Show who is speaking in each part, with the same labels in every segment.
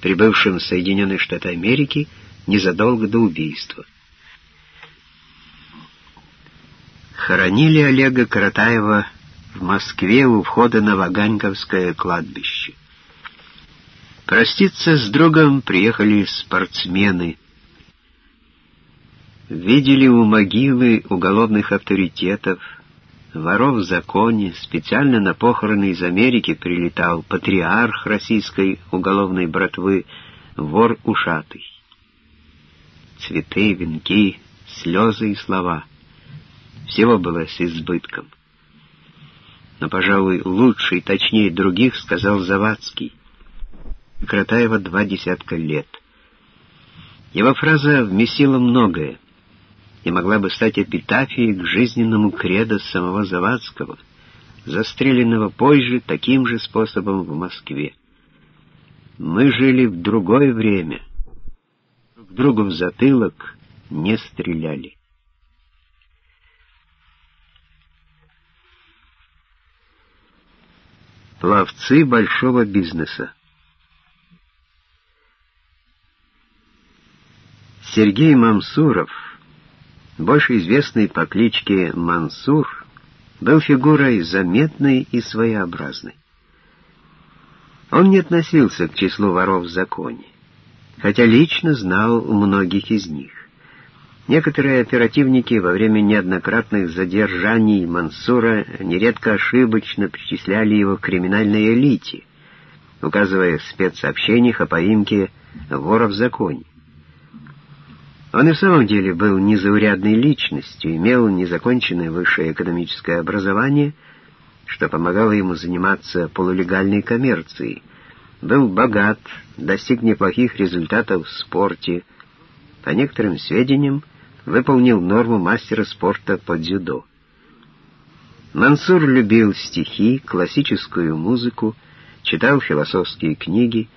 Speaker 1: прибывшим в Соединенные Штаты Америки незадолго до убийства. Хоронили Олега Каратаева в Москве у входа на Ваганьковское кладбище. Проститься с другом приехали спортсмены. Видели у могилы уголовных авторитетов, воров в законе, специально на похороны из Америки прилетал патриарх российской уголовной братвы, вор ушатый. Цветы, венки, слезы и слова. Всего было с избытком. Но, пожалуй, лучше и точнее других сказал Завадский. Кратаева два десятка лет. Его фраза вместила многое и могла бы стать эпитафией к жизненному кредо самого Завадского, застреленного позже таким же способом в Москве. Мы жили в другое время. Друг другу в затылок не стреляли. Пловцы большого бизнеса Сергей Мамсуров, больше известный по кличке Мансур, был фигурой заметной и своеобразной. Он не относился к числу воров в законе, хотя лично знал многих из них. Некоторые оперативники во время неоднократных задержаний Мансура нередко ошибочно причисляли его к криминальной элите, указывая в спецсообщениях о поимке вора в законе. Он и в самом деле был незаурядной личностью, имел незаконченное высшее экономическое образование, что помогало ему заниматься полулегальной коммерцией, был богат, достиг неплохих результатов в спорте, по некоторым сведениям, выполнил норму мастера спорта по дзюдо. Мансур любил стихи, классическую музыку, читал философские книги,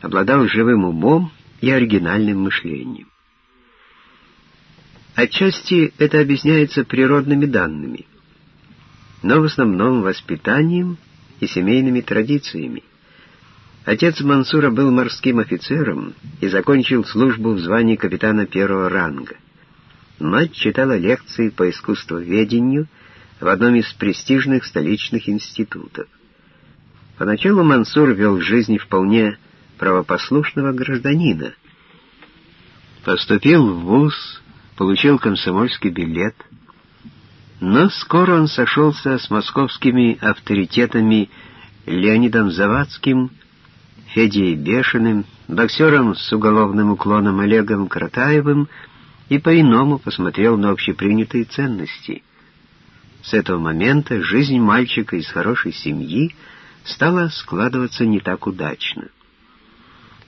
Speaker 1: обладал живым умом и оригинальным мышлением. Отчасти это объясняется природными данными, но в основном воспитанием и семейными традициями. Отец Мансура был морским офицером и закончил службу в звании капитана первого ранга. Мать читала лекции по искусствоведению в одном из престижных столичных институтов. Поначалу Мансур вел жизнь вполне правопослушного гражданина. Поступил в вуз, получил комсомольский билет, но скоро он сошелся с московскими авторитетами Леонидом Завадским, Федей Бешеным, боксером с уголовным уклоном Олегом Кратаевым и по-иному посмотрел на общепринятые ценности. С этого момента жизнь мальчика из хорошей семьи стала складываться не так удачно.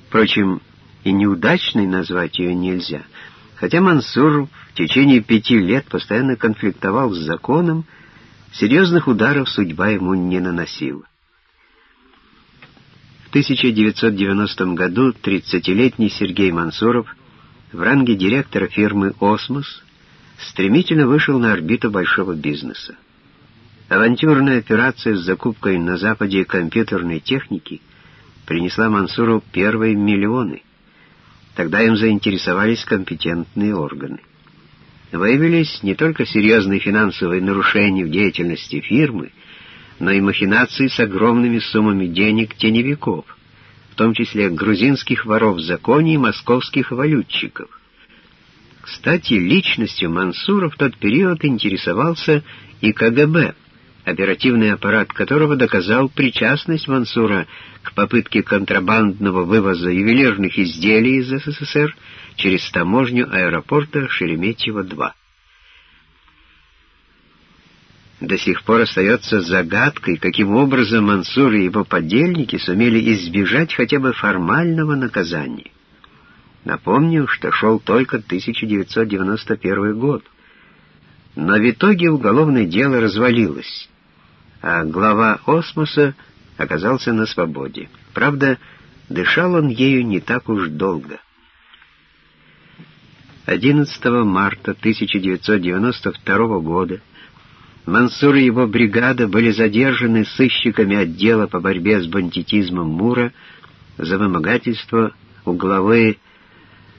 Speaker 1: Впрочем, и неудачной назвать ее нельзя — Хотя Мансур в течение пяти лет постоянно конфликтовал с законом, серьезных ударов судьба ему не наносила. В 1990 году 30-летний Сергей Мансуров в ранге директора фирмы «Осмос» стремительно вышел на орбиту большого бизнеса. Авантюрная операция с закупкой на Западе компьютерной техники принесла Мансуру первые миллионы – Тогда им заинтересовались компетентные органы. Выявились не только серьезные финансовые нарушения в деятельности фирмы, но и махинации с огромными суммами денег теневиков, в том числе грузинских воров в законе и московских валютчиков. Кстати, личностью Мансура в тот период интересовался и КГБ оперативный аппарат которого доказал причастность Мансура к попытке контрабандного вывоза ювелирных изделий из СССР через таможню аэропорта Шереметьево-2. До сих пор остается загадкой, каким образом Мансур и его подельники сумели избежать хотя бы формального наказания. Напомню, что шел только 1991 год. Но в итоге уголовное дело развалилось а глава Осмоса оказался на свободе. Правда, дышал он ею не так уж долго. 11 марта 1992 года Мансур и его бригада были задержаны сыщиками отдела по борьбе с бандитизмом Мура за вымогательство у главы